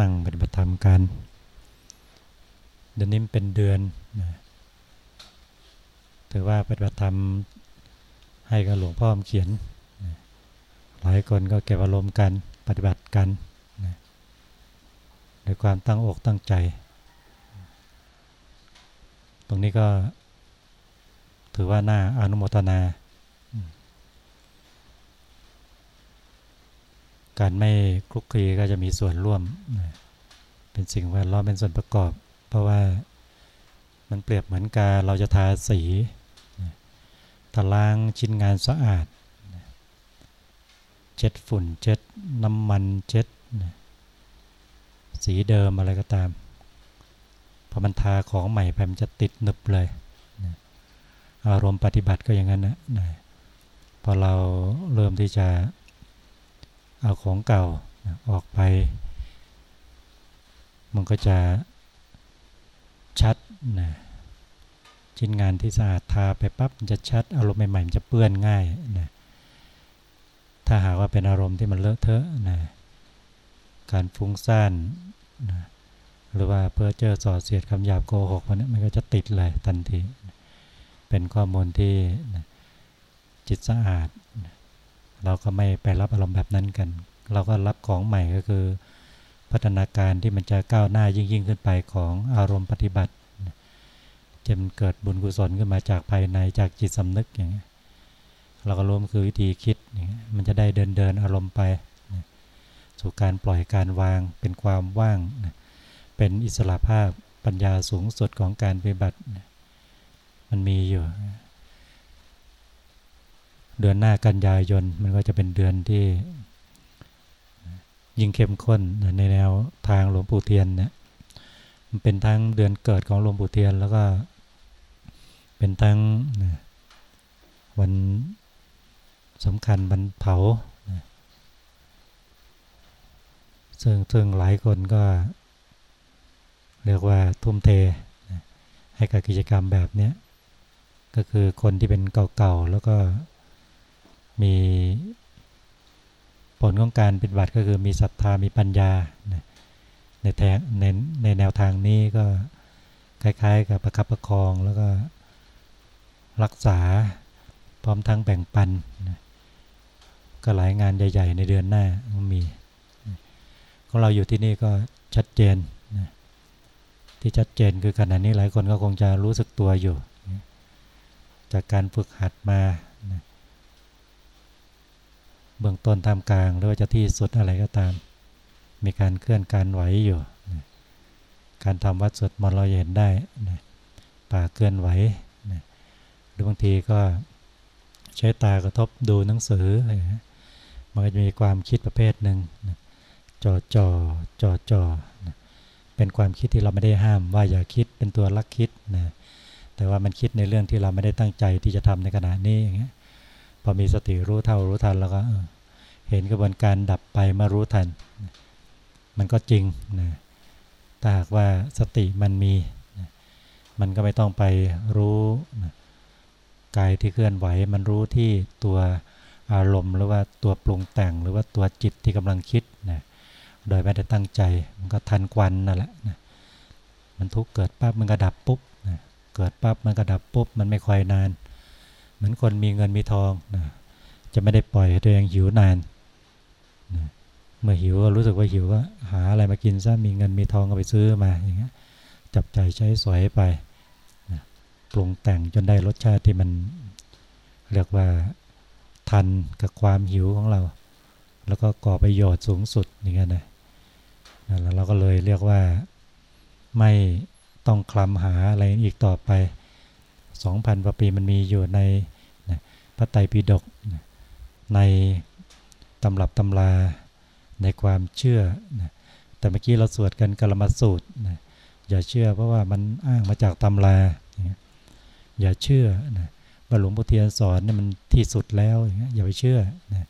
นั่งปฏิบัติธรรมกันเดือนนี้เป็นเดือนนะถือว่าปฏิบัติธรรมให้กับหลวงพ่อเขียนนะหลายคนก็เก็บอารมณ์กันปฏิบัติกันนะด้วยความตั้งอกตั้งใจ ตรงนี้ก็ถือว่าน่าอนุโมทนา การไม่คลุกคลีก็จะมีส่วนร่วม เป็นสิ่งแวดล้อมเป็นส่วนประกอบ เพราะว่ามันเปรียบเหมือนกาเราจะทาสีตะล้างชิ้นงานสะอาด เช็ดฝุ่น เช็ดน้ำมันเช็ดสีเดิมอะไรก็ตามพอมันทาของใหม่ไปมันจะติดหนึบเลยอารมณ์ปฏิบัติก็อย่างนั้นนะพอเราเริ่มที่จะ เอาของเก่าออกไป มันก็จะชัดนะชิ้นงานที่สะอาดทาไปปั๊บมันจะชัดอารมณ์ใหม่ๆมันจะเปื้อนง่ายนะถ้าหากว่าเป็นอารมณ์ที่มันเลอะเทอะนะการฟุ้งซ่านนะหรือว่าเพื่อเจอสอดเสียดคำหยาบโกหกมันมันก็จะติดเลยทันที เป็นข้อมูลที่นะจิตสะอาด เราก็ไม่ไปรับอารมณ์แบบนั้นกัน เราก็รับของใหม่ก็คือ พัฒนาการที่มันจะก้าวหน้ายิ่งยิ่งขึ้นไปของอารมณ์ปฏิบัติจะมันเกิดบุญกุศลขึ้นมาจากภายในจากจิตสำนึกอย่างนี้เราก็รู้มันคือวิธีคิดมันจะได้เดินเดินอารมณ์ไปสู่การปล่อยการวางเป็นความว่าง เป็นอิสระภาพปัญญาสูงสุดของการปฏิบัติ มันมีอยู่ เดือนหน้ากันยายนมันก็จะเป็นเดือนที่ ยิ่งเข้มข้นในแนวทางหลวงปู่เทียนเนี่ยมันเป็นทั้งเดือนเกิดของหลวงปู่เทียนแล้วก็ เป็นทั้งวันสำคัญวันเผาซึ่งซึ่งหลายคนก็ เรียกว่าทุ่มเทให้กับกิจกรรมแบบนี้ก็คือคนที่เป็นเก่าๆแล้วก็ มีผลของการปฏิบัติก็คือมีศรัทธามีปัญญาในแทงในในแนวทางนี้ก็คล้าย ๆ กับประคับประคองแล้วก็รักษาพร้อมทั้งแบ่งปันก็หลายงานใหญ่ ๆ ในเดือนหน้ามีของเราอยู่ที่นี่ก็ชัดเจนที่ชัดเจนคือขณะนี้หลายคนก็คงจะรู้สึกตัวอยู่ จากการฝึกหัดมา เบื้องต้นทำกลางหรือว่าจะที่สุดอะไรก็ตาม มีการเคลื่อนการไหวอยู่การทำวัดสวดมนต์เราเห็นได้ป่าเคลื่อนไหวหรือบางทีก็ใช้ตากระทบดูหนังสือมันก็จะมีความคิดประเภทหนึ่งจอจอจอจอเป็นความคิดที่เราไม่ได้ห้ามว่าอย่าคิดเป็นตัวลักคิดนะแต่ว่ามันคิดในเรื่องที่เราไม่ได้ตั้งใจที่จะทำในขณะนี้อย่างเงี้ย อมีสติรู้เท่ารู้ทันแล้วก็เห็นกระบวนการดับไปมารู้ทัน มันก็จริงนะถ้าหากว่าสติมันมี มันก็ไม่ต้องไปรู้กายที่เคลื่อนไหว มันรู้ที่ตัวอารมณ์ หรือว่าตัวปรุงแต่งหรือว่าตัวจิตที่กำลังคิดนะโดยไม่ได้ตั้งใจ มันก็ทันควันนั่นแหละนะมันทุกเกิดปั๊บมันก็ดับปุ๊บนะเกิดปั๊บมันก็ดับปุ๊บ มันไม่ค่อยนาน เหมือนคนมีเงินมีทองนะจะไม่ได้ปล่อยตัวเองหิวนานนะเมื่อหิวก็รู้สึกว่าหิวก็หาอะไรมากินซะมีเงินมีทองก็ไปซื้อมาอย่างเงี้ยจับใจใช้สวยไปนะปรุงแต่งจนได้รสชาติที่มันเรียกว่าทันกับความหิวของเรา แล้วก็ก่อประโยชน์สูงสุดอย่างเงี้ยนะแล้วเราก็เลยเรียกว่าไม่ต้องคลำหาอะไรอีกต่อไป 2,000กว่าปีมันมีอยู่ในนะพระไตรปิฎกนะในตำรับตำราในความเชื่อนะแต่เมื่อกี้เราสวดกันกลมาสูตรนะอย่าเชื่อเพราะว่ามันอ้างมาจากตำรา อย่าเชื่อนะว่าหลวงพ่อเทียนสอนนี่มันที่สุดแล้วอย่างเงี้ยอย่าไปเชื่อนะ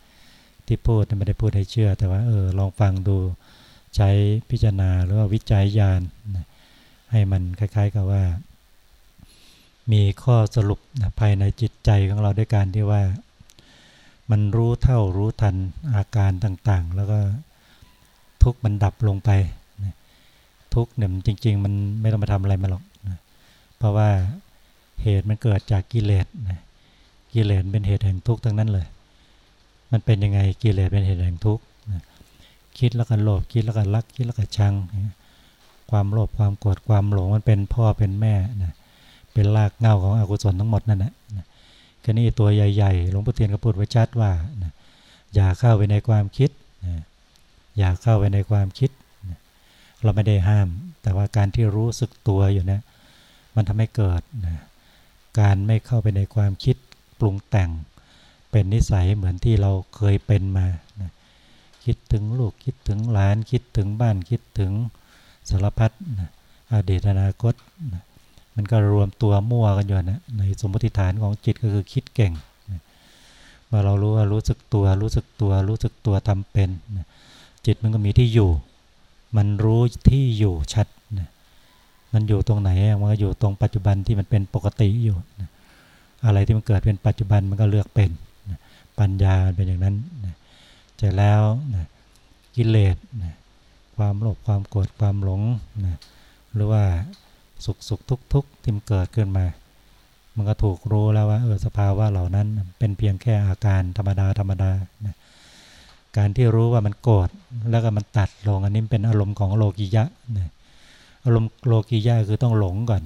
ที่พูดไม่ได้พูดให้เชื่อ แต่ว่าเออลองฟังดูใช้พิจารณาหรือว่าวิจัยญาณนะให้มันคล้าย ๆ กับว่า มีข้อสรุปนะภายในจิตใจของเราด้วยการที่ว่า มันรู้เท่ารู้ทันอาการต่างๆ แล้วก็ทุกมันดับลงไป ทุกเนี่ยจริง ๆ มันไม่ต้องมาทำอะไรมาหรอกนะเพราะว่าเหตุมันเกิดจากกิเลสนะกิเลสเป็นเหตุแห่งทุกข์ทั้งนั้นเลย มันเป็นยังไงกิเลสเป็นเหตุแห่งทุกข์คิดแล้วก็โลภคิดแล้วก็รักคิดแล้วก็ชัง ความโลภความโกรธความหลงมันเป็นพ่อเป็นแม่นะ เป็นรากเงาของอกุศลทั้งหมดนั่นแหละก็นี่ตัวใหญ่ๆหลวงพ่อเทียนก็พูดไว้ชัดว่าอย่าเข้าไปในความคิดอย่าเข้าไปในความคิด เราไม่ได้ห้าม แต่ว่าการที่รู้สึกตัวอยู่นะมันทำให้เกิดการไม่เข้าไปในความคิดปรุงแต่งเป็นนิสัยเหมือนที่เราเคยเป็นมา คิดถึงลูกคิดถึงหลานคิดถึงบ้านคิดถึงสารพัดอดีตอนาคตนะ มันก็รวมตัวมั่วกันอยู่นะในสมมติฐานของจิตก็คือคิดเก่งเมื่อเรารู้ว่ารู้สึกตัว รู้สึกตัว รู้สึกตัวทำเป็น จิตมันก็มีที่อยู่ มันรู้ที่อยู่ชัดมันอยู่ตรงไหนมันก็อยู่ตรงปัจจุบันที่มันเป็นปกติอยู่อะไรที่มันเกิดเป็นปัจจุบันมันก็เลือกเป็นปัญญาเป็นอย่างนั้นนะจะแล้วกิเลสความโลภความโกรธความหลงหรือว่า สุขสุขทุกทุกที่มันเกิดขึ้นมา มันก็ถูกรู้แล้วว่าเออสภาวะเหล่านั้นเป็นเพียงแค่อาการธรรมดาธรรมดานะการที่รู้ว่ามันโกรธแล้วก็มันตัดลงอันนี้เป็นอารมณ์ของโลกิยะนะอารมณ์โลกิยะคือต้องหลงก่อน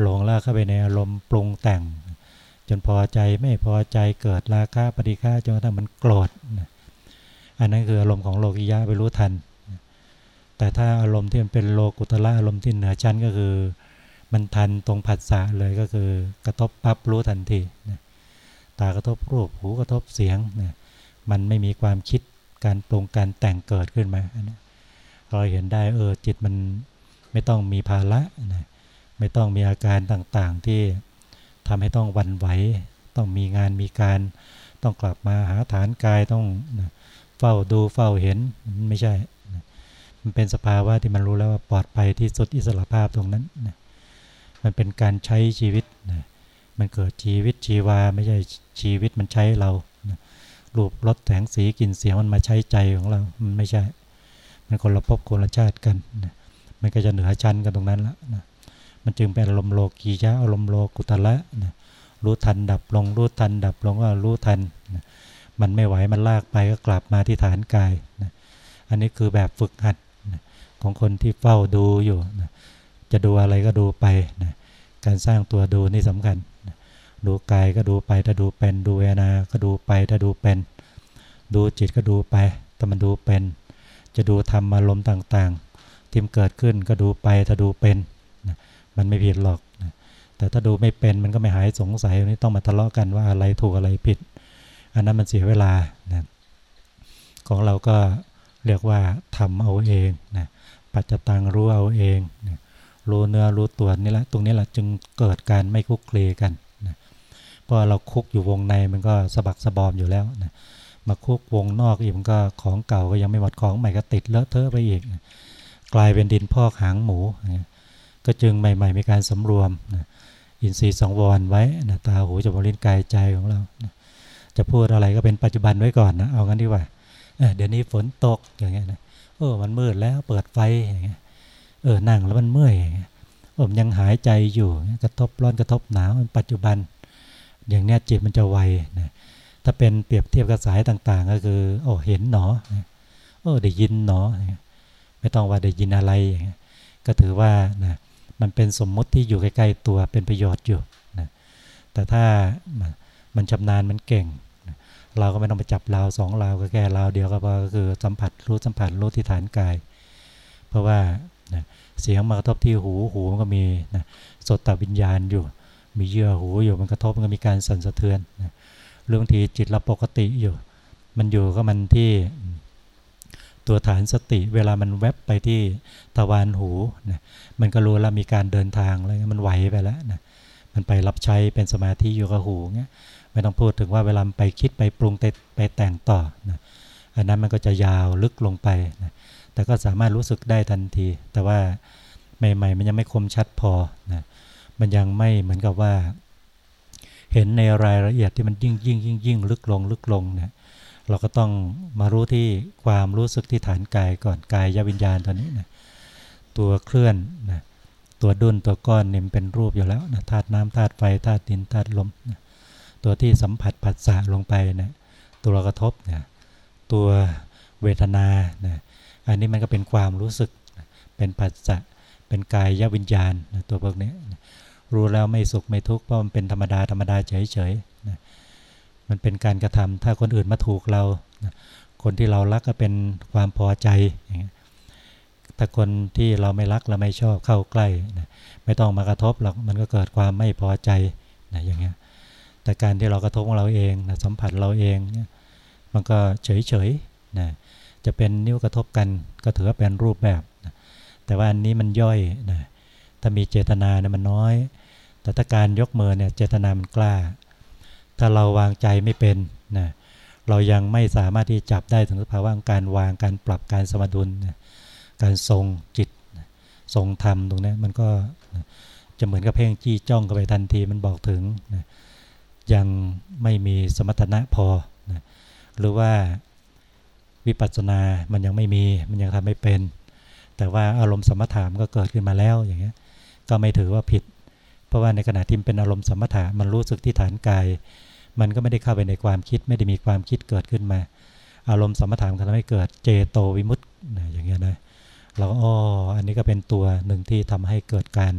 หลงแล้วเข้าไปในอารมณ์ปรุงแต่ง จนพอใจไม่พอใจเกิดราคะปฏิฆาจนกระทั่งมันโกรธนะอันนั้นคืออารมณ์ของโลกิยะไปรู้ทัน แต่ถ้าอารมณ์ที่มันเป็นโลกุตละอารมณ์ที่เหนือชั้นก็คือ มันทันตรงผัสสะเลยก็คือกระทบปั๊บรู้ทันทีนะตากระทบรูปหูกระทบเสียงนะมันไม่มีความคิดการปรุงการแต่งเกิดขึ้นมานะเราเห็นได้เออจิตมันไม่ต้องมีภาระนะไม่ต้องมีอาการต่างๆที่ทำให้ต้องวันไหว ต้องมีงานมีการ ต้องกลับมาหาฐานกายต้องนะเฝ้าดูเฝ้าเห็นไม่ใช่ มันเป็นสภาวะที่มันรู้แล้วว่าปลอดภัยที่สุดอิสระภาพตรงนั้นนะมันเป็นการใช้ชีวิตนะมันเกิดชีวิตชีวาไม่ใช่ชีวิตมันใช้เรานะรูปรสแสงสีกลิ่นเสียงมันมาใช้ใจของเรา มันไม่ใช่ มันคนละภพคนละชาติกันนะมันก็จะเหนือชั้นกันตรงนั้นละนะมันจึงเป็นอารมณ์โลกียะอารมณ์โลกุตละนะรู้ทันดับลง รู้ทันดับลงว่ารู้ทันนะมันไม่ไหวมันลากไปก็กลับมาที่ฐานกายนะอันนี้คือแบบฝึกหัด ของคนที่เฝ้าดูอยู่นะจะดูอะไรก็ดูไปนะการสร้างตัวดูนี่สำคัญนะดูกายก็ดูไปถ้าดูเป็น ดูเวนา ก็ดูไปถ้าดูเป็น ดูจิตก็ดูไปถ้ามันดูเป็น จะดูธรรมอารมณ์ต่างๆ ที่มเกิดขึ้นก็ดูไปถ้าดูเป็นนะมันไม่ผิดหรอกนะแต่ถ้าดูไม่เป็นมันก็ไม่หายสงสัยนี่ต้องมาทะเลาะกันว่าอะไรถูกอะไรผิด อันนั้นมันเสียเวลานะของเราก็เรียกว่าทำเอาเองนะ ปัจจตังรู้เอาเองนะรู้เนื้อรู้ตัวนี่แหละตรงนี้แหละจึงเกิดการไม่คุกคลีกันนะเพราะเราคุกอยู่วงในมันก็สะบักสะบอมอยู่แล้วนะมาคุกวงนอกอีกมันก็ของเก่าก็ยังไม่หมดของใหม่ก็ติดเลอะเทอะไปอีกนะกลายเป็นดินพอกหางหมูนะก็จึงใหม่ ๆ มีการสำรวมนะอินทรีย์สองวรไว้นะตาหูจมูกลิ้นกายใจของเรานะจะพูดอะไรก็เป็นปัจจุบันไว้ก่อนนะเอางั้นดีกว่าเดี๋ยวนี้ฝนตกอย่างเงี้ยนะ เออ มันมืดแล้วเปิดไฟอย่างเงี้ยเออนั่งแล้วมันเมื่อยผมยังหายใจอยู่กระทบร้อนกระทบหนาวมันปัจจุบัน อย่างเนี้ยจิตมันจะไวนะถ้าเป็นเปรียบเทียบกับสายต่างๆ ก็คือโอ้เห็นหนอโอ้ได้ยินหนอ ไม่ต้องว่าได้ยินอะไรอย่างเงี้ยก็ถือว่านะมันเป็นสมมุติที่อยู่ใกล้ๆตัวเป็นประโยชน์อยู่นะแต่ถ้ามันชำนาญมันเก่ง เราก็ไม่ต้องไปจับราวสองราวก็แค่ราวเดียวก็พอก็คือสัมผัสรู้สัมผัสรู้ที่ฐานกาย เพราะว่านะเสียงมากระทบที่หูหูมันก็มีนะสดตวิญญาณอยู่ มีเยื่อหูอยู่มันกระทบมันก็มีการสั่นสะเทือนนะเรื่องทีจิตเราปกติอยู่ มันอยู่ก็มันที่ตัวฐานสติเวลามันแวบไปที่ตะวันหูนะมันก็รู้แล้วมีการเดินทางอะไรมันไหวไปแล้วนะมันไปรับใช้เป็นสมาธิอยู่กับหูเงี้ย ไม่ต้องพูดถึงว่าเวลาไปคิดไปปรุงไปแต่งต่อนะอันนั้นมันก็จะยาวลึกลงไปนะแต่ก็สามารถรู้สึกได้ทันที แต่ว่าใหม่ ๆ มันยังไม่คมชัดพอนะมันยังไม่เหมือนกับว่า เห็นในรายละเอียดที่มันยิ่งยิ่งยิ่งยิ่งลึกลงลึกลงเนี่ยเราก็ต้องมารู้ที่ความรู้สึกที่ฐานกายก่อนกายยวิญญาณตอนนี้นะตัวเคลื่อนนะตัวดุนตัวก้อนเนี่ยเป็นรูปอยู่แล้วนะธาตุน้ำธาตุไฟธาตุดินธาตุลมนะ ตัวที่สัมผัสผัสสะลงไปนะตัวกระทบนะตัวเวทนานะอันนี้มันก็เป็นความรู้สึกเป็นผัสสะเป็นกายยวิญญาณนะตัวพวกนี้นะรู้แล้วไม่สุขไม่ทุกข์เพราะมันเป็นธรรมดาธรรมดาเฉยๆนะมันเป็นการกระทำถ้าคนอื่นมาถูกเรานะคนที่เรารักก็เป็นความพอใจอย่างเงี้ยถ้าคนที่เราไม่รักเราไม่ชอบเข้าใกล้นะไม่ต้องมากระทบหรอกมันก็เกิดความไม่พอใจนะอย่างเงี้ย แต่การที่เรากระทบของเราเองนะสัมผัสเราเองเนี่ยมันก็เฉยๆนะจะเป็นนิ้วกระทบกันก็ถือว่าเป็นรูปแบบนะแต่ว่าอันนี้มันย่อยนะถ้ามีเจตนาเนี่ยมันน้อย แต่ถ้าการยกมือเนี่ยเจตนามันกล้า ถ้าเราวางใจไม่เป็นนะเรายังไม่สามารถที่จับได้ถึงสภาวะการวางการปรับการสมดุลนะการทรงจิตทรงธรรมตรงนี้มันก็จะเหมือนกับเพ่งจี้จ้องกันไปทันทีมันบอกถึงนะ ยังไม่มีสมรรถนะพอนะหรือว่าวิปัสสนา มันยังไม่มี มันยังทำไม่เป็น แต่ว่าอารมณ์สมถะมันก็เกิดขึ้นมาแล้วอย่างเงี้ย ก็ไม่ถือว่าผิด เพราะว่าในขณะที่เป็นอารมณ์สมถะมันรู้สึกที่ฐานกาย มันก็ไม่ได้เข้าไปในความคิด ไม่ได้มีความคิดเกิดขึ้นมา อารมณ์สมถะมันทำให้เกิดเจโตวิมุตต์อย่างเงี้ยนะเราก็อ๋ออันนี้ก็เป็นตัวหนึ่งที่ทำให้เกิดการ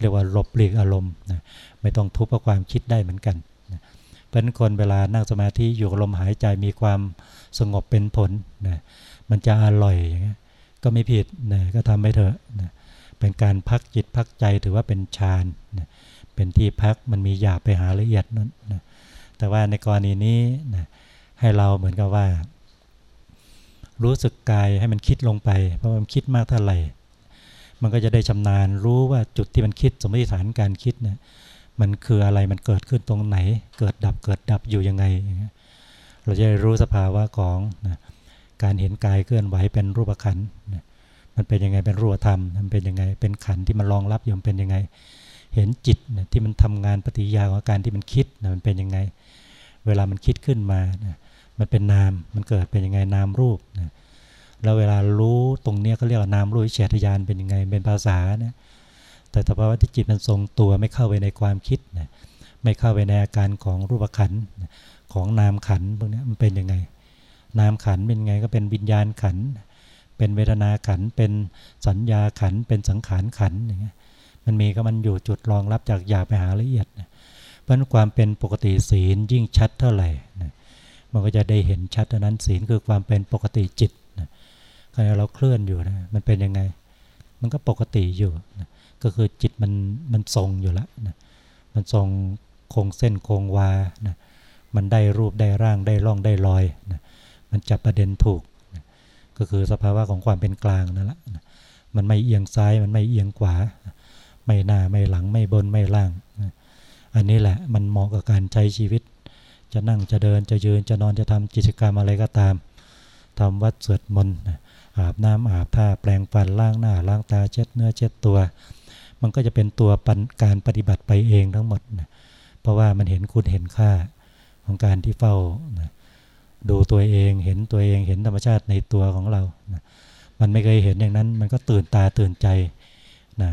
เรียกว่าลบหลีกอารมณ์นะไม่ต้องทุบกับความคิดได้เหมือนกัน เพราะนั้นคนเวลานั่งสมาธิอยู่กับลมหายใจมีความสงบเป็นผลนะมันจะอร่อยอย่างเงี้ยก็ไม่ผิดนะก็ทำไปเถอะนะเป็นการพักจิตพักใจถือว่าเป็นฌานนะเป็นที่พักมันมีหยาบไปหาละเอียดนั้นนะแต่ว่าในกรณีนี้นะให้เราเหมือนกับว่า รู้สึกกายให้มันคิดลงไป เพราะมันคิดมากเท่าไหร่ มันก็จะได้ชำนาญรู้ว่าจุดที่มันคิดสมมติฐานการคิดเนี่ย มันคืออะไรมันเกิดขึ้นตรงไหน เกิดดับเกิดดับอยู่ยังไง เราจะได้รู้สภาวะของนะการเห็นกายเคลื่อนไหวเป็นรูปขันนะมันเป็นยังไงเป็นรูปธรรม มันเป็นยังไงเป็นขันที่มันรองรับอยู่มันเป็นยังไง เห็นจิตนะที่มันทำงานปฏิยาของการที่มันคิดนะมันเป็นยังไง เวลามันคิดขึ้นมานะมันเป็นนาม มันเกิดเป็นยังไงนามรูปนะแล้วเวลารู้ตรงเนี้ยเขาเรียกว่านามรู้เฉทยานเป็นยังไง เป็นภาษานะ แต่ถ้าว่าที่จิตมันทรงตัวไม่เข้าไปในความคิดนะไม่เข้าไปในอาการของรูปขันของนามขันพวกนี้มันเป็นยังไง นามขันเป็นไงก็เป็นวิญญาณขัน เป็นเวทนาขัน เป็นสัญญาขัน เป็นสังขารขันอย่างเงี้ยมันมีก็มันอยู่จุดรองรับจากหยาบไปหาละเอียดนะเพราะความเป็นปกติศีลยิ่งชัดเท่าไหร่นะมันก็จะได้เห็นชัดเท่านั้นศีลคือความเป็นปกติจิตนะขณะเราเคลื่อนอยู่นะมันเป็นยังไง มันก็ปกติอยู่นะ ก็คือจิตมันมันทรงอยู่แล้วนะมันทรงคงเส้นคงวานะมันได้รูปได้ร่างได้ร่องได้รอยนะมันจับประเด็นถูกนะก็คือสภาวะของความเป็นกลางนั่นแหละนะมันไม่เอียงซ้ายมันไม่เอียงขวา ไม่หน้าไม่หลังไม่บนไม่ล่างนะอันนี้แหละมันเหมาะกับการใช้ชีวิต จะนั่งจะเดินจะยืนจะนอนจะทำกิจกรรมอะไรก็ตามทำวัดสวดมนต์อาบน้ำอาบผ้าแปลงฟันล้างหน้าล้างตาเช็ดเนื้อเช็ดตัว มันก็จะเป็นตัวการปฏิบัติไปเองทั้งหมดนะเพราะว่ามันเห็นคุณเห็นค่าของการที่เฝ้านะดูตัวเองเห็นตัวเองเห็นธรรมชาติในตัวของเรานะมันไม่เคยเห็นอย่างนั้น มันก็ตื่นตาตื่นใจนะ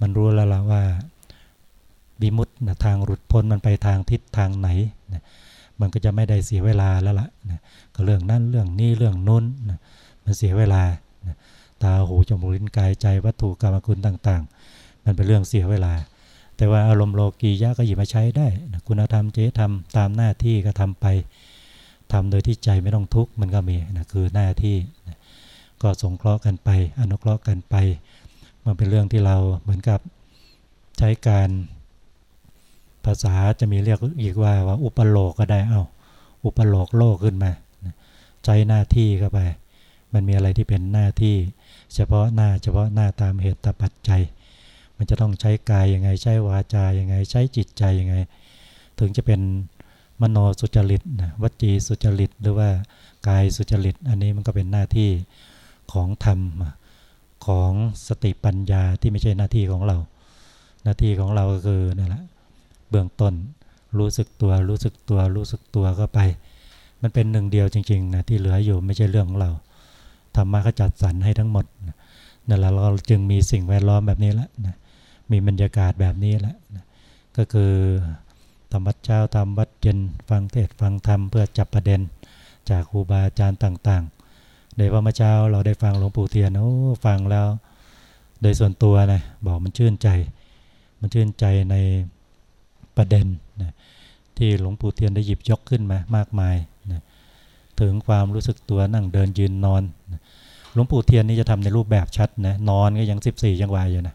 มันรู้แล้วละว่าบิมุตนะทางหลุดพ้นมันไปทางทิศทางไหนนะมันก็จะไม่ได้เสียเวลาแล้วละนะก็เรื่องนั้นเรื่องนี้เรื่องนู้นนะมันเสียเวลานะตาหูจมูกลิ้นกายใจวัตถุกรรมคุณต่าง ๆ มันเป็นเรื่องเสียเวลา แต่ว่าอารมณ์โลกียะก็หยิบมาใช้ได้นะคุณธรรมเจตธรรมตามหน้าที่ก็ทำไปทำโดยที่ใจไม่ต้องทุกข์มันก็มีนะคือหน้าที่นะก็สงเคราะห์กันไป อนุเคราะห์กันไป มันเป็นเรื่องที่เราเหมือนกับใช้การภาษาจะมีเรียกอีกว่าว่าอุปโลกก็ได้เอา้าอุปโลกโลกขึ้นมาใช้หน้าที่เข้าไป มันมีอะไรที่เป็นหน้าที่ เฉพาะหน้าเฉพาะหน้าตามเหตุตปัจจัย มันจะต้องใช้กายยังไง ใช้วาจายังไง ใช้จิตใจยังไง ถึงจะเป็นมโนสุจริตนะวจีสุจริต หรือว่ากายสุจริต อันนี้มันก็เป็นหน้าที่ของธรรมของสติปัญญาที่ไม่ใช่หน้าที่ของเรา หน้าที่ของเราก็คือนั่นแหละเบื้องต้นรู้สึกตัวรู้สึกตัวรู้สึกตัวก็ไป มันเป็นหนึ่งเดียวจริงๆนะที่เหลืออยู่ไม่ใช่เรื่องของเราธรรมะเขาจัดสรรให้ทั้งหมดนั่นแหละเราจึงมีสิ่งแวดล้อมแบบนี้แล้วนะ มีบรรยากาศแบบนี้แหละก็คือทำวัดเช้าทำวัดเย็นฟังเทศฟังธรรมเพื่อจับประเด็นจากครูบาอาจารย์ต่างๆโดยว่าเมื่อเช้าเราได้ฟังหลวงปู่เทียนโอ้ฟังแล้ว โดยส่วนตัวนะบอกมันชื่นใจ มันชื่นใจในประเด็นนะที่หลวงปู่เทียนได้หยิบยกขึ้นมามากมายนะถึงความรู้สึกตัวนั่งเดินยืนนอนนะหลวงปู่เทียนนี่จะทำในรูปแบบชัดนะนอนก็ยัง 14ยังวายอยู่นะ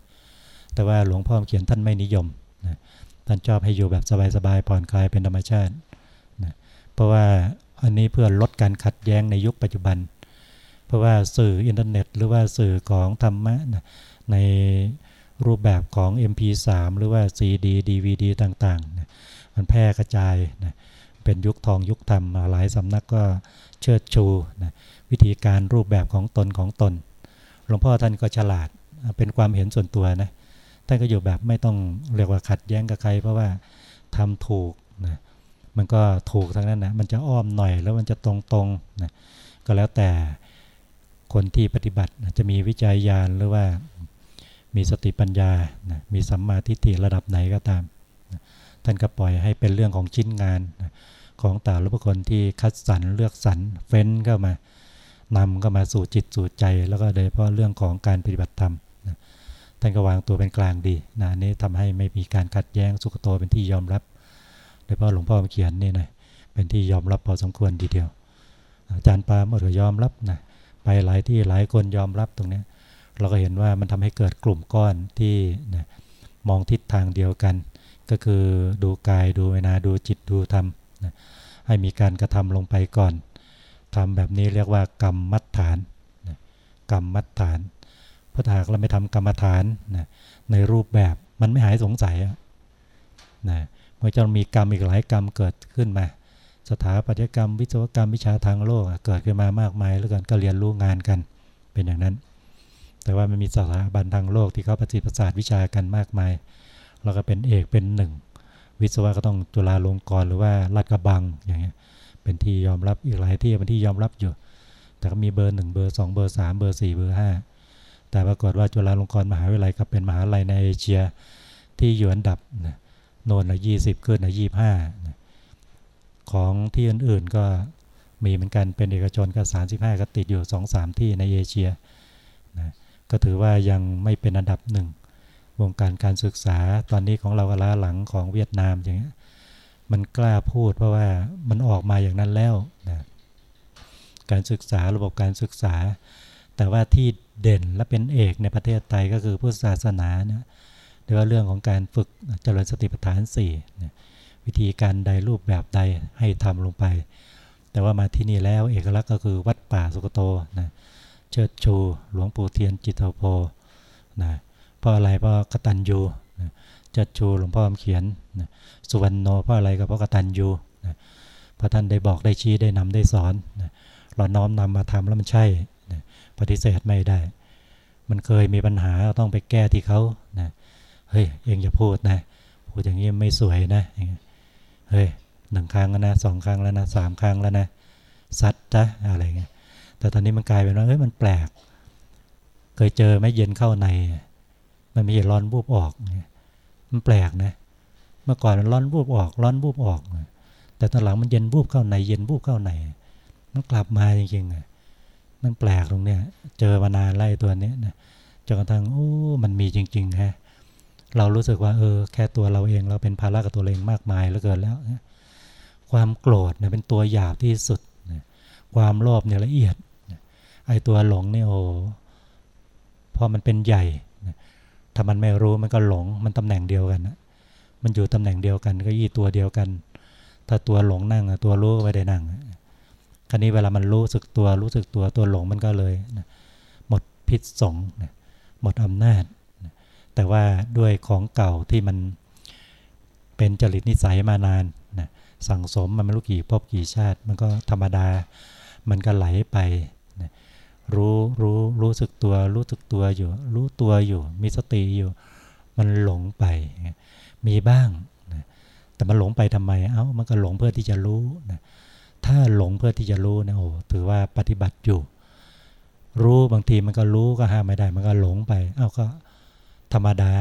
แต่ว่าหลวงพ่อเขียนท่านไม่นิยมนะท่านชอบให้อยู่แบบสบายๆผ่อนคลายเป็นธรรมชาตินะเพราะว่าอันนี้เพื่อลดการขัดแย้งในยุคปัจจุบัน เพราะว่าสื่ออินเทอร์เน็ต หรือว่าสื่อของธรรมะนะในรูปแบบของ MP3 หรือว่า CD DVD ต่างๆนะมันแพร่กระจายนะเป็นยุคทองยุคธรรมหลายสำนักก็เชิดชูนะวิธีการรูปแบบของตนของตน หลวงพ่อท่านก็ฉลาดเป็นความเห็นส่วนตัวนะ ท่านก็อยู่แบบไม่ต้องเรียกว่าขัดแย้งกับใคร เพราะว่าทำถูกนะมันก็ถูกทั้งนั้นนะมันจะอ้อมหน่อยแล้วมันจะตรงๆนะก็แล้วแต่คนที่ปฏิบัติจะมีวิจัยญาณหรือว่ามีสติปัญญานะมีสัมมาทิฏฐิระดับไหนก็ตามนะท่านก็ปล่อยให้เป็นเรื่องของชิ้นงานนะของแต่ละบุคคลที่คัดสรรเลือกสรรเฟ้นเข้ามานำก็มาสู่จิตสู่ใจ แล้วก็โดยเฉพาะเรื่องของการปฏิบัติธรรม ท่านก็วางตัวเป็นกลางดีนะนี้ทำให้ไม่มีการขัดแย้งสุขโตเป็นที่ยอมรับโดยเฉพาะหลวงพ่อเขียนนี่นะเป็นที่ยอมรับพอสมควรดีเดียว อาจารย์ปาหมดก็ยอมรับนะไปหลายที่หลายคนยอมรับตรงนี้เราก็เห็นว่ามันทำให้เกิดกลุ่มก้อนที่นะมองทิศทางเดียวกัน ก็คือดูกายดูเวนาดูจิตดูธรรมนะให้มีการกระทำลงไปก่อนทำแบบนี้เรียกว่ากรรมมัดฐานนะกรรมมัดฐาน เพราะถ้าเราไม่ทำกรรมฐานนะในรูปแบบมันไม่หายสงสัยนะเมันจะมีกรรมอีกหลายกรรมเกิดขึ้นมา สถาปัตยกรรม วิศวกรรมวิชาทางโลกเกิดขึ้นมามากมายแล้วกันก็เรียนรู้งานกันเป็นอย่างนั้น แต่ว่ามันมีสถาบันทางโลกที่เขาปฏิบัติศาสตร์วิชากันมากมายเราก็เป็นเอกเป็นหนึ่งวิศวะก็ต้องจุฬาลงกรณ์หรือว่าลาดกระบังอย่างเงี้ยเป็นที่ยอมรับอีกหลายที่เป็นที่ยอมรับอยู่ แต่ก็มีเบอร์หนึ่งเบอร์สองเบอร์สามเบอร์สี่เบอร์ห้า แต่ปรากฏว่าจุฬาลงกรณ์มหาวิทยาลัยก็เป็นมหาวิทยาลัยในเอเชียที่อยู่อันดับนะโนนละยี่สิบขึ้นละยี่ห้าของที่อื่นๆก็มีเหมือนกันเป็นเอกชนก็สามสิบห้าก็ติดอยู่สองสามที่ในเอเชียนะก็ถือว่ายังไม่เป็นอันดับหนึ่งวงการการศึกษาตอนนี้ของเราก็ล้าหลังของเวียดนามอย่างเงี้ยมันกล้าพูดเพราะว่ามันออกมาอย่างนั้นแล้วนะการศึกษาระบบการศึกษา แต่ว่าที่ เด่นและเป็นเอกในประเทศไทยก็คือพุทธศาสนาเนี่ยหรือว่าเรื่องของการฝึกเจริญสติปัฏฐานสี่วิธีการใดรูปแบบใดให้ทำลงไป แต่ว่ามาที่นี่แล้วเอกลักษณ์ก็คือวัดป่าสุกโตนะเชิดชู หลวงปู่เทียนจิตโพนะเพราะอะไรเพราะกตัญญูนะจัดชูหลวงพ่อเขียนนะสุวรรณโนเพราะอะไรก็เพราะกตัญญูนะพระท่านได้บอกได้ชี้ได้นำได้สอนนะเราน้อมนำมาทำแล้วมันใช่ ปฏิเสธไม่ได้ มันเคยมีปัญหาต้องไปแก้ที่เขานะเฮ้ยเองอย่าพูดนะ พูดอย่างนี้ไม่สวยนะเฮ้ยหนึ่งครั้งแล้วนะสองครั้งแล้วนะสามครั้งแล้วนะซัดจ้ะอะไรเงี้ยแต่ตอนนี้มันกลายเป็นว่าเฮ้ยมันแปลก เคยเจอไหมเย็นเข้าใน มันไม่ใช่ร้อนบูบออกมันแปลกนะ เมื่อก่อนมันร้อนบูบออก ร้อนบูบออก แต่ตอนหลังมันเย็นบูบเข้าใน เย็นบูบเข้าใน มันกลับมาจริงๆ มันแปลกตรงเนี้ยเจอมานานไล่ตัวนี้นะจนกระทั่งโอ้มันมีจริงๆฮะเรารู้สึกว่าเออแค่ตัวเราเองเราเป็นภาระกับตัวเองมากมายเหลือเกินแล้วความโกรธเนี่ยเป็นตัวหยาบที่สุดความโลภเนี่ยละเอียดไอ้ตัวหลงเนี่ยโอ้พอมันเป็นใหญ่ถ้ามันไม่รู้มันก็หลงมันตำแหน่งเดียวกันนะมันอยู่ตำแหน่งเดียวกันก็ยี่ตัวเดียวกัน ถ้าตัวหลงนั่งตัวรู้ไม่ได้นั่ง ราวนี้เวลามันรู้สึกตัวรู้สึกตัวตัวหลงมันก็เลยหมดพิษสงหมดอำนาจแต่ว่าด้วยของเก่าที่มันเป็นจริตนิสัยมานานนะสั่งสมมันไม่รู้กี่พบกี่ชาติ มันก็ธรรมดา มันก็ไหลไปนะรู้รู้รู้สึกตัวรู้สึกตัวอยู่ รู้ตัวอยู่ มีสติอยู่ มันหลงไป มีบ้างนะแต่มันหลงไปทำไม เอา้ามันก็หลงเพื่อที่จะรู้นะ ถ้าหลงเพื่อที่จะรู้นะโอ้ถือว่าปฏิบัติอยู่ รู้บางทีมันก็รู้ก็ห้ามไม่ได้ มันก็หลงไป เอ้าก็ธรรมดา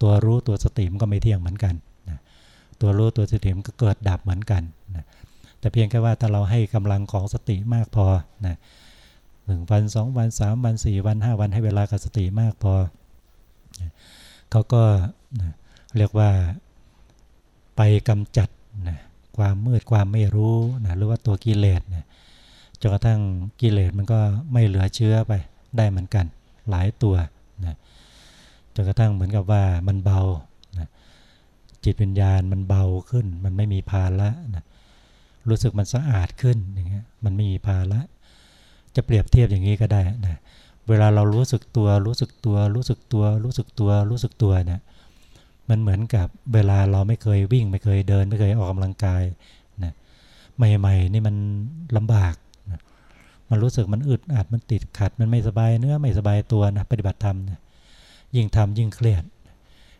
ตัวรู้ตัวสติมันก็ไม่เที่ยงเหมือนกันตัวรู้ตัวสติมันก็เกิดดับเหมือนกันแต่เพียงแค่ว่าถ้าเราให้กำลังของสติมากพอนะหนึ่งวันสองวันสามวันสี่วันห้าวันให้เวลากับสติมากพอเขาก็เรียกว่าไปกำจัดนะ ความมืดความไม่รู้นะหรือว่าตัวกิเลสนะจนกระทั่งกิเลสมันก็ไม่เหลือเชื้อไปได้เหมือนกันหลายตัวนะจนกระทั่งเหมือนกับว่ามันเบานะจิตวิญญาณมันเบาขึ้น มันไม่มีภาระนะรู้สึกมันสะอาดขึ้นอย่างเงี้ยมันไม่มีภาระจะเปรียบเทียบอย่างนี้ก็ได้นะเวลาเรารู้สึกตัวรู้สึกตัวรู้สึกตัวรู้สึกตัวรู้สึกตัวเนี่ย มันเหมือนกับเวลาเราไม่เคยวิ่ง ไม่เคยเดิน ไม่เคยออกกำลังกายนะใหม่ๆนี่มันลำบากนะมันรู้สึกมันอึดอัดมันติดขัด มันไม่สบายเนื้อไม่สบายตัวนะปฏิบัติธรรมนะยิ่งทำยิ่งเครียด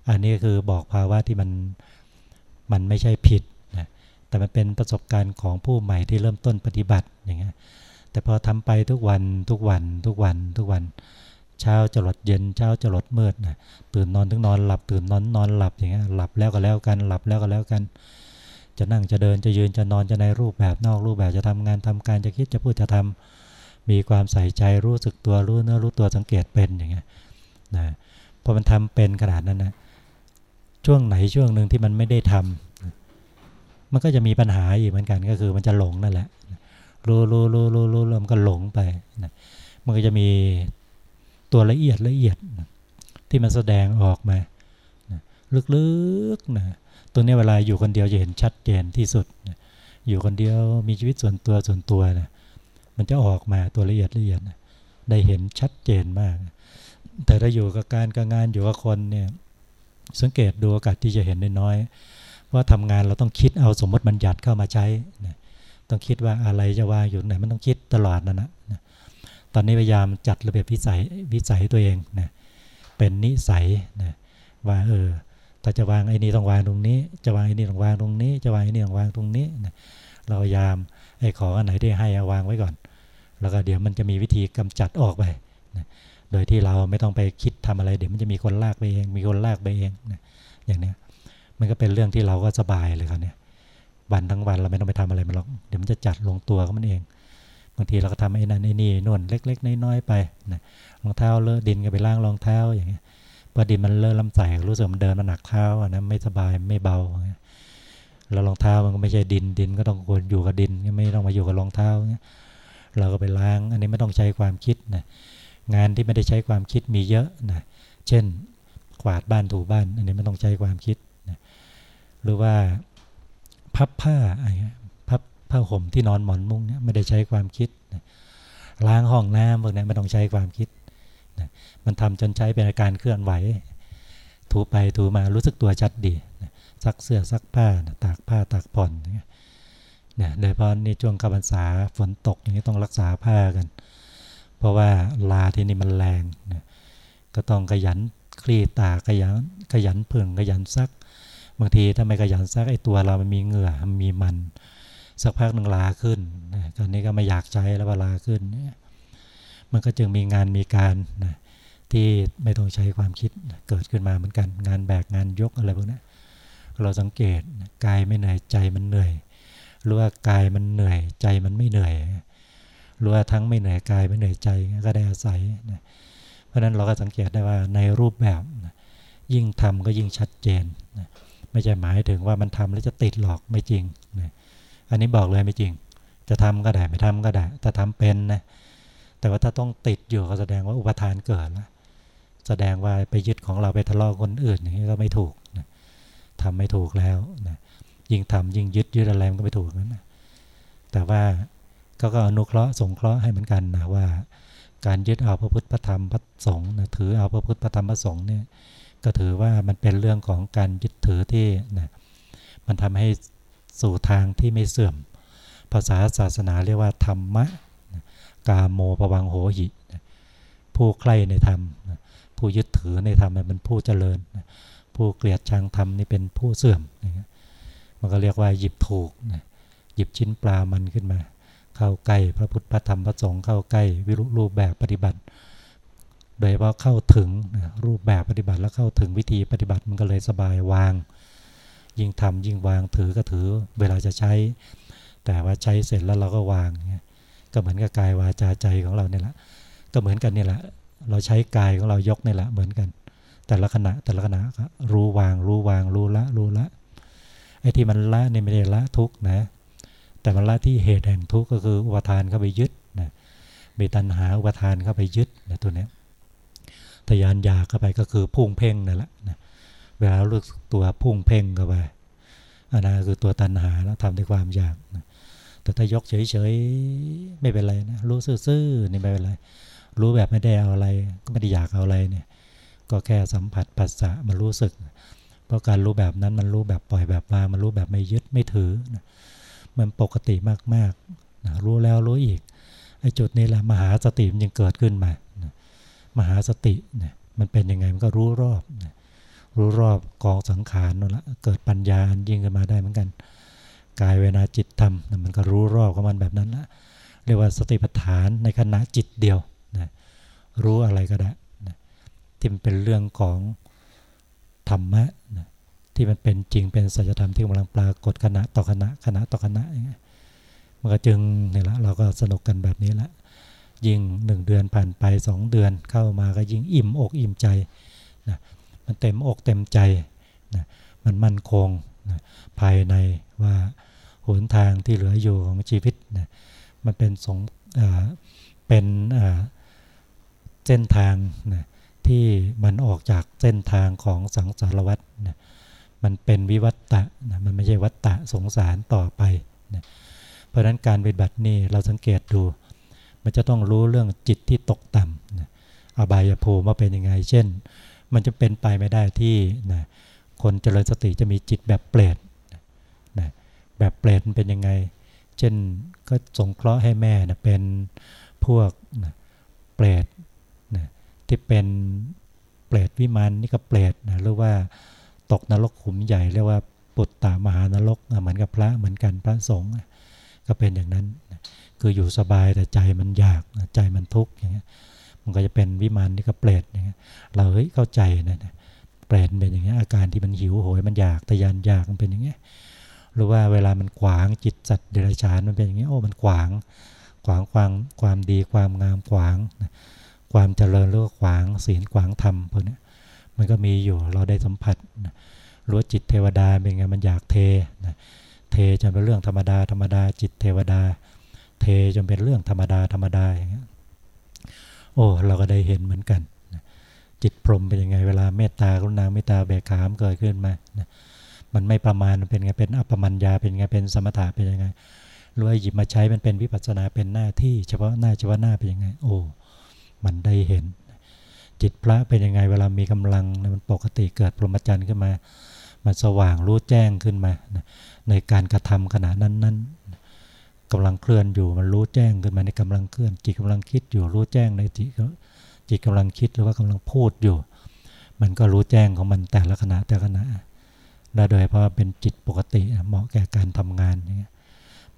อันนี้คือบอกภาวะที่มันมันไม่ใช่ผิดนะแต่มันเป็นประสบการณ์ของผู้ใหม่ที่เริ่มต้นปฏิบัติอย่างเงี้ยแต่พอทำไปทุกวันทุกวันทุกวันทุกวัน เช้าจะหลดเย็นเช้าจะหลดมืดนะตื่นนอนถึงนอนหลับ ตื่นนอนนอนหลับอย่างเงี้ยหลับแล้วก็แล้วกันหลับแล้วก็แล้วกัน จะนั่งจะเดินจะยืนจะนอนจะในรูปแบบนอกรูปแบบจะทำงานทำการจะคิดจะพูดจะทำมีความใส่ใจรู้สึกตัวรู้เนื้อรู้ตัวสังเกตเป็นอย่างเงี้ยนะพอมันทำเป็นขนาดนั้นนะช่วงไหนช่วงหนึ่งที่มันไม่ได้ทำมันก็จะมีปัญหาอีกเหมือนกันก็คือมันจะหลงนั่นแหละรู้รู้รู้รู้รู้แล้วมันก็หลงไปนะมันก็จะมี ตัวละเอียดละเอียดที่มันแสดงออกมาลึกๆนะตัวนี้เวลาอยู่คนเดียวจะเห็นชัดเจนที่สุด อยู่คนเดียวมีชีวิตส่วนตัวส่วนตัวนะมันจะออกมาตัวละเอียดละเอียดนะได้เห็นชัดเจนมาก แต่ถ้าอยู่กับการกับงานอยู่กับคนเนี่ยสังเกตดูโอกาสที่จะเห็นน้อยว่าทำงานเราต้องคิดเอาสมมติบัญญัติเข้ามาใช้นะต้องคิดว่าอะไรจะวางอยู่ไหนมันต้องคิดตลอดนั่นนะ อนนี้พยายามจัดระเบียบวิสัยวิสัยตัวเองนะเป็นนิสัยนะว่าเออถ้าจะวางไอ้นี่ต้องวางตรงนี้ จะวางไอ้นี่ต้องวางตรงนี้ จะวางไอ้นี่ต้องวางตรงนี้นะเราพยายามไอ้ของอันไหนที่ให้อาวางไว้ก่อน แล้วก็เดี๋ยวมันจะมีวิธีกำจัดออกไปนะโดยที่เราไม่ต้องไปคิดทำอะไร เดี๋ยวมันจะมีคนลากไปเอง มีคนลากไปเองนะอย่างเนี้ยมันก็เป็นเรื่องที่เราก็สบายเลยครับเนี่ยวันทั้งวันเราไม่ต้องไปทำอะไรมันหรอกเดี๋ยวมันจะจัดลงตัวก็มันเอง บางทีเราก็ทำไอ้นั่นไอ้นี่นวลเล็ก ๆ น้อยๆไปนะรองเท้าเลอะดินก็ไปล้างรองเท้าอย่างเงี้ยพอดินมันเลอะลำใส่รู้สึกมันเดินมันหนักเท้าอะนะไม่สบายไม่เบาแล้วรองเท้ามันก็ไม่ใช่ดินดินก็ต้องควรอยู่กับดินไม่ต้องมาอยู่กับรองเท้าเงี้ยเราก็ไปล้าง อันนี้ไม่ต้องใช้ความคิดนะงานที่ไม่ได้ใช้ความคิดมีเยอะนะเช่นกวาดบ้านถูบ้าน อันนี้ไม่ต้องใช้ความคิดนะหรือว่าพับผ้าอะไรเงี้ย ผ้าห่มที่นอนหมอนมุ้งเนี่ยไม่ได้ใช้ความคิดนะล้างห้องน้ำพวกนี้ไม่ต้องใช้ความคิดนะมันทำจนใช้เป็นอาการเคลื่อนไหว ถูไปถูมารู้สึกตัวชัดดีนะซักเสื้อซักผ้านะตากผ้าตากผ่อนเนี่ยโดยเฉพาะในช่วงกำพรรษาฝนตกอย่างนี้ต้องรักษาผ้ากัน เพราะว่าลาที่นี่มันแรงนะก็ต้องขยันคลี่ตาขยันขยันผึ่งขยันซัก บางทีถ้าไม่ขยันซักไอ้ตัวเรามันมีเหงื่อมันมีมัน สักพักหนึ่งลาขึ้นตอนนี้ก็ไม่อยากใช้แล้วเวลาขึ้น มันก็จึงมีงานมีการนะที่ไม่ต้องใช้ความคิดเกิดขึ้นมาเหมือนกัน งานแบกงานยกอะไรพวกนี้เราสังเกตกายไม่เหนื่อยใจมันเหนื่อยหรือว่ากายมันเหนื่อยใจมันไม่เหนื่อยหรือว่าทั้งไม่เหนื่อยกายไม่เหนื่อยใจก็ได้อาศัยนะเพราะนั้นเราก็สังเกตได้ว่าในรูปแบบยิ่งทำก็ยิ่งชัดเจนนะไม่ใช่หมายถึงว่ามันทำแล้วจะติดหลอกไม่จริงนะ อันนี้บอกเลยไม่จริง จะทำก็ได้ไม่ทำก็ได้ถ้าทำเป็นนะแต่ว่าถ้าต้องติดอยู่ก็แสดงว่าอุปทานเกิดแล้วแสดงว่าไปยึดของเราไปทะเลาะคนอื่นอย่างนี้ก็ไม่ถูกนะทำไม่ถูกแล้วนะยิ่งทำยิ่งยึดยึดอะไรมันก็ไม่ถูกนะแต่ว่าก็ก็อนุเคราะห์สงเคราะห์ให้เหมือนกันนะว่า การยึดเอาพระพุทธพระธรรมพระสงฆ์นะถือเอาพระพุทธพระธรรมพระสงฆ์เนี่ยก็ถือว่ามันเป็นเรื่องของการยึดถือที่นะมันทำให้ สู่ทางที่ไม่เสื่อม ภาษาศาสนาเรียกว่าธรรมะ กาโมปวังโหหิ ผู้ใคร่ในธรรม ผู้ยึดถือในธรรมเป็นผู้เจริญ ผู้เกลียดชังธรรมนี่เป็นผู้เสื่อม มันก็เรียกว่าหยิบถูก หยิบชิ้นปลามันขึ้นมา เข้าใกล้พระพุทธพระธรรมพระสงฆ์เข้าใกล้วิรุรูปแบบปฏิบัติ โดยว่าเข้าถึงรูปแบบปฏิบัติแล้วเข้าถึงวิธีปฏิบัติมันก็เลยสบายวาง ยิ่งทำยิ่งวางถือก็ถือ เวลาจะใช้ แต่ว่าใช้เสร็จแล้วเราก็วางก็เหมือนกับกายวาจาใจของเราเนี่ยแหละก็เหมือนกันนี่แหละ เราใช้กายของเรายกนี่แหละเหมือนกัน แต่ละขณะแต่ละขณะรู้วางรู้วางรู้ละรู้ละไอ้ที่มันละนี่ไม่ได้ละทุกนะ แต่มันละที่เหตุแห่งทุกก็คืออุปทานเข้าไปยึดนะมีตัณหาอุปทานเข้าไปยึดนะตัวนี้ทยานอยากเข้าไปก็คือพุ่งเพ่งนั่นแหละนะ เวลาเลือกตัวพุ่งเพ่งเข้าไปอันนั้นคือตัวตัณหาแล้วทำด้วยความอยากนะแต่ถ้ายกเฉยๆไม่เป็นไรนะรู้ซื่อๆนี่ไม่เป็นไร รู้แบบไม่ได้เอาอะไร ก็ไม่ได้อยากเอาอะไรเนี่ย ก็แค่สัมผัสปัสสะมารู้สึก เพราะการรู้แบบนั้นมันรู้แบบปล่อยแบบวางมันรู้แบบไม่ยึดไม่ถือนะมันปกติมากๆนะรู้แล้วรู้อีกไอ้จุดนี้แหละมหาสติมันยังเกิดขึ้นมานะมหาสตินะมันเป็นยังไงมันก็รู้รอบนะ รู้รอบกองสังขารนั่นแหละเกิดปัญญาอันยิ่งขึ้นมาได้เหมือนกัน กายเวนาจิตธรรมมันก็รู้รอบของมันแบบนั้นละเรียกว่าสติปัฏฐานในขณะจิตเดียวนะรู้อะไรก็ได้นะที่มันเป็นเรื่องของธรรมะนะที่มันเป็นจริงเป็นสัจธรรมที่กำลังปรากฏขณะต่อขณะขณะต่อขณะอย่างเงี้ยมันก็จึงเนี่ยละเราก็สนุกกันแบบนี้ละยิ่งหนึ่งเดือนผ่านไปสองเดือนเข้ามาก็ยิ่งอิ่มอกอิ่มใจนะ มันเต็มอกเต็มใจนะมันมั่นคงนะภายในว่าหนทางที่เหลืออยู่ของชีวิตนะมันเป็นสงเป็นเส้นทางนะที่มันออกจากเส้นทางของสังสารวัฏนะมันเป็นวิวัตตะนะมันไม่ใช่วัตตะสงสารต่อไปนะเพราะฉะนั้นการปฏิบัตินี่เราสังเกตดู มันจะต้องรู้เรื่องจิตที่ตกต่ำนะอบายภูมิว่าเป็นยังไง เช่น มันจะเป็นไปไม่ได้ที่นะคนเจริญสติจะมีจิตแบบเปรตนะแบบเปรตมันเป็นยังไง เช่นก็สงเคราะห์ให้แม่นะเป็นพวกนะเปรตนะที่เป็นเปรตวิมานนี่ก็เปรตนะหรือว่าตกนรกขุมใหญ่เรียกว่าปุตตามหานรกเหมือนกับพระเหมือนกันพระสงฆ์ก็เป็นอย่างนั้น คืออยู่สบายแต่ใจมันอยากใจมันทุกข์อย่างเงี้ย มันก็จะเป็นวิมานนี่ก็เปรตอย่างเงี้ยเราเฮ้ยเข้าใจนะเปรตเป็นอย่างเงี้ยอาการที่มันหิวโหยมันอยากทยานอยากมันเป็นอย่างเงี้ยหรือว่าเวลามันขวางจิตสัตว์เดรัจฉานมันเป็นอย่างเงี้ยโอ้มันขวางขวางความความดีความงามขวาง ความเจริญหรือขวางศีลขวางธรรมพวกนี้มันก็มีอยู่เราได้สัมผัสรู้จิตเทวดาเป็นไงมันอยากเทเทจนเป็นเรื่องธรรมดาธรรมดาจิตเทวดา เทจนเป็นเรื่องธรรมดาธรรมดาอย่างเงี้ย โอ้เราก็ได้เห็นเหมือนกันจิตพรมเป็นยังไงเวลาเมตตากรุณาเมตตาเบกขามเกิดขึ้นมามันไม่ประมาณเป็นไงเป็นอัปมัญญาเป็นไงเป็นสมถะเป็นยังไงรวยหยิบมาใช้มันเป็นวิปัสสนาเป็นหน้าที่ เฉพาะหน้าเฉพาะหน้าเป็นยังไง โอ้มันได้เห็น จิตพระเป็นยังไงเวลามีกำลังมันปกติเกิดพรหมจรรย์ขึ้นมา มันสว่างรู้แจ้งขึ้นมา ในการกระทำขณะนั้นๆ กำลังเคลื่อนอยู่มันรู้แจ้งขึ้นมาในกำลังเคลื่อน จิตกำลังคิดอยู่รู้แจ้งในจิตจิตกำลังคิดหรือว่ากำลังพูดอยู่ มันก็รู้แจ้งของมันแต่ละขณะแต่ละขณะและโดยเพราะเป็นจิตปกติเหมาะแก่การทำงานอย่างเงี้ย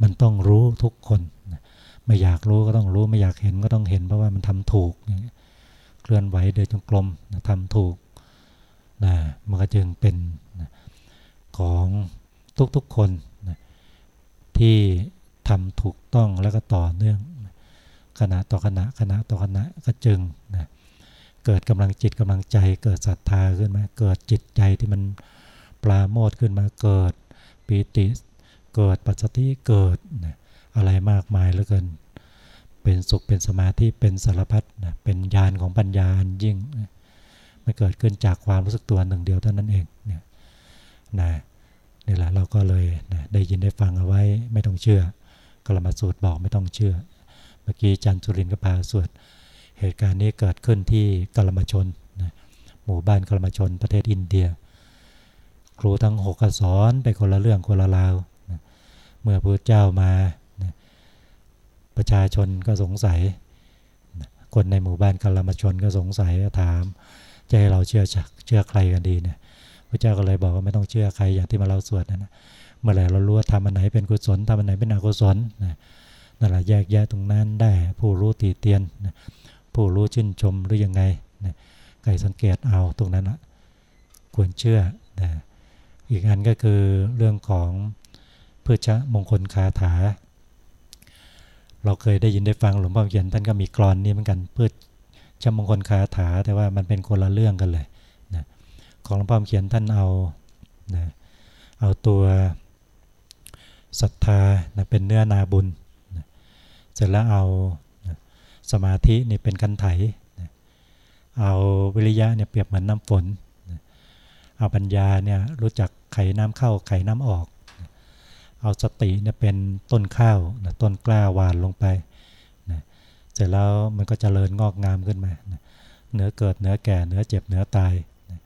มันต้องรู้ทุกคน ไม่อยากรู้ก็ต้องรู้ไม่อยากเห็นก็ต้องเห็นเพราะว่ามันทำถูกอย่างเงี้ยเคลื่อนไหวโดยจงกรมทำถูกนะมันก็จึงเป็นของทุกๆคนนะที่ ทำถูกต้องแล้วก็ต่อเนื่องขณะต่อขณะขณะต่อขณะก็จึงนะเกิดกำลังจิตกำลังใจ เกิดศรัทธาขึ้นมา เกิดจิตใจที่มันปลาโมดขึ้นมาเกิดปีติ เกิดปัจจติเกิดนะอะไรมากมายเหลือเกิน เป็นสุขเป็นสมาธิเป็นสารพัดนะเป็นญาณของปัญญาอันยิ่งนะมันเกิดขึ้นจากความรู้สึกตัวหนึ่งเดียวเท่านั้นเองเนี่ยนะนี่แหละเราก็เลยนะได้ยินได้ฟังเอาไว้ไม่ต้องเชื่อ ลมาสูตรบอกไม่ต้องเชื่อ เมื่อกี้จันจุรินก็พาสวดเหตุการณ์นี้เกิดขึ้นที่กลมาชนนะหมู่บ้านกลมาชนประเทศอินเดีย ครูทั้งหกสอนไปคนละเรื่องคนละราวนะเมื่อพระเจ้ามานะประชาชนก็สงสัยนะคนในหมู่บ้านกลมาชนก็สงสัยถามจะให้เราเชื่อเชื่อใครกันดีเนี่ยพระเจ้าก็เลยบอกว่าไม่ต้องเชื่อใครอย่างที่มาเราสวดนะนะ เมื่อไหร่เรารู้ว่าทำอันไหนเป็นกุศลทำอันไหนเป็นอกุศลนะนั่นแหละแยกแยะตรงนั้นได้ ผู้รู้ตีเตียนนะผู้รู้ชื่นชมหรือยังไงนะใครสังเกตเอาตรงนั้นนะควรเชื่อนะอีกอันก็คือเรื่องของเพื่อชะมงคลคาถา เราเคยได้ยินได้ฟังหลวงพ่อเขียนท่านก็มีกรอนนี้เหมือนกันเพื่อชะมงคลคาถา แต่ว่ามันเป็นคนละเรื่องกันเลยนะของหลวงพ่อเขียนท่านเอานะเอาตัว ศรัทธานะเป็นเนื้อนาบุญนะเสร็จแล้วเอาสมาธินี่เป็นกันไถนะเอาวิริยะเนี่ยเปรียบเหมือนน้ำฝนนะเอาปัญญาเนี่ยรู้จักไขน้ำเข้าไขน้ำออกนะเอาสติเนี่ยเป็นต้นข้าวนะต้นกล้าหวานลงไปนะเสร็จแล้วมันก็จเจริญงอกงามขึ้นมานะเนื้อเกิดเนื้อแก่เนื้อเจ็บเนื้อตายนะ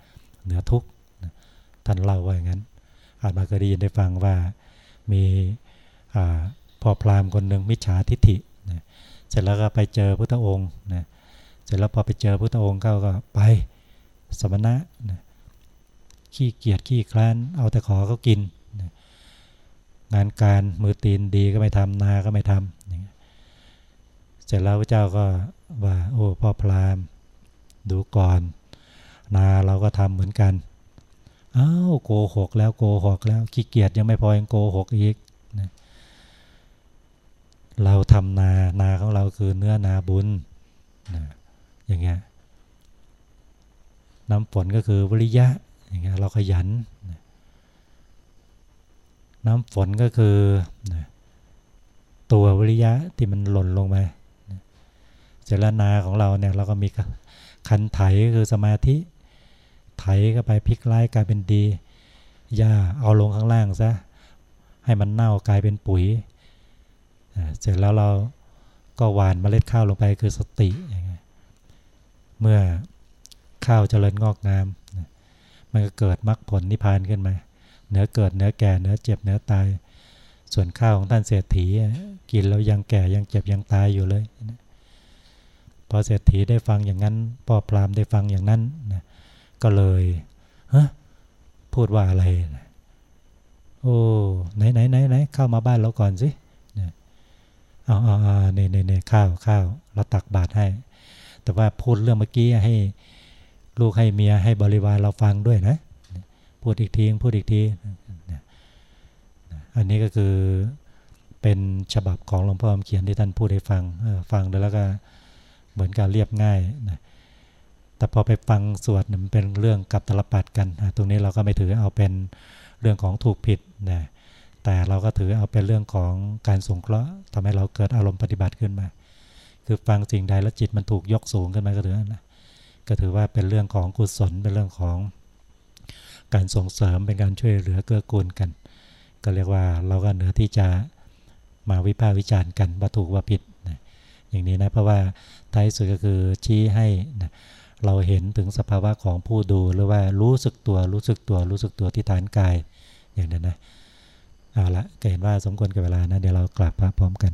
เนื้อทุกข์นะท่านเล่าว่าอย่างนั้นอาจมาเคยได้ยินได้ฟังว่า มีพ่อพรามคนหนึ่งมิจฉาทิฐินะเสร็จแล้วก็ไปเจอพุทธองค์นะเสร็จแล้วพอไปเจอพุทธองค์เขาก็ไปสมณะนะขี้เกียจขี้คลานเอาแต่ขอเขากินนะงานการมือตีนดีก็ไม่ทำนาก็ไม่ทำเสร็จแล้วพระเจ้าก็ว่าโอ้พ่อพรามดูก่อน นาเราก็ทำเหมือนกัน อ้าวโกหกแล้วโกหกแล้วขี้เกียจยังไม่พอยังโกหกอีกนะเราทำนานาของเราคือเนื้อนาบุญนะอย่างเงี้ยน้ำฝนก็คือวิริยะอย่างเงี้ยเราขยันนะน้ำฝนก็คือนะตัววิริยะที่มันหล่นลงมาเสร็จแล้วนาของเราเนี่ยเราก็มีคันไถคือสมาธิ ไถก็ไปพลิกไล่กลายเป็นดีหญ้าเอาลงข้างล่างซะให้มันเน่ากลายเป็นปุ๋ยเสร็จแล้วเราก็หวานเมล็ดข้าวลงไปคือสติอย่างเงี้ยเมื่อข้าวเจริญงอกงามมันก็เกิดมรรคผลนิพพานขึ้นมาเนื้อเกิดเนื้อแก่เนื้อเจ็บเนื้อตาย ส่วนข้าวของท่านเศรษฐีกินแล้วยังแก่ยังเจ็บยังตายอยู่เลยพอเศรษฐีได้ฟังอย่างนั้นพ่อพรามได้ฟังอย่างนั้นนะ ก็เลยฮะพูดว่าอะไรโอ้ไหนไหนไหนไหนเข้ามาบ้านเราก่อนสิเอาเอาเอาเนี่ยเนข้าวข้าวเราตักบาตรให้ แต่ว่าพูดเรื่องเมื่อกี้ให้ลูกให้เมียให้บริวารเราฟังด้วยนะ พูดอีกทีพูดอีกทีอันนี้ก็คือเป็นฉบับของหลวงพ่อเขียนที่ท่านพูดให้ฟังฟังแล้วก็เหมือนการเรียบง่ายนะ แต่พอไปฟังสวดมันเป็นเรื่องกับตลปัดกัน ตรงนี้เราก็ไม่ถือเอาเป็นเรื่องของถูกผิดนะแต่เราก็ถือเอาเป็นเรื่องของการสงเคราะห์ทำให้เราเกิดอารมณ์ปฏิบัติขึ้นมา คือฟังสิ่งใดแล้วจิตมันถูกยกสูงขึ้นมาก็ถือนะก็ถือว่าเป็นเรื่องของกุศลเป็นเรื่องของการส่งเสริมเป็นการช่วยเหลือเกื้อกูลกัน ก็เรียกว่าเราก็เหนือที่จะมาวิพากษ์วิจารณ์กันว่าถูกว่าผิดนะอย่างนี้นะเพราะว่าท้ายสุดก็คือชี้ให้นะ เราเห็นถึงสภาวะของผู้ดูหรือว่ารู้สึกตัวรู้สึกตัวรู้สึกตัวที่ฐานกายอย่างนั้นนะเอาละเห็นว่าสมควรกับเวลานะเดี๋ยวเรากลับพระพร้อมกัน